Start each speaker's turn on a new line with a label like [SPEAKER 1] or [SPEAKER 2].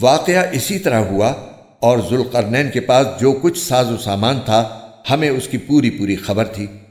[SPEAKER 1] واقعہ اسی طرح ہوا اور ذوالقرنین کے پاس جو کچھ ساز و سامان تھا، ہمیں اس کی پوری پوری خبر تھی۔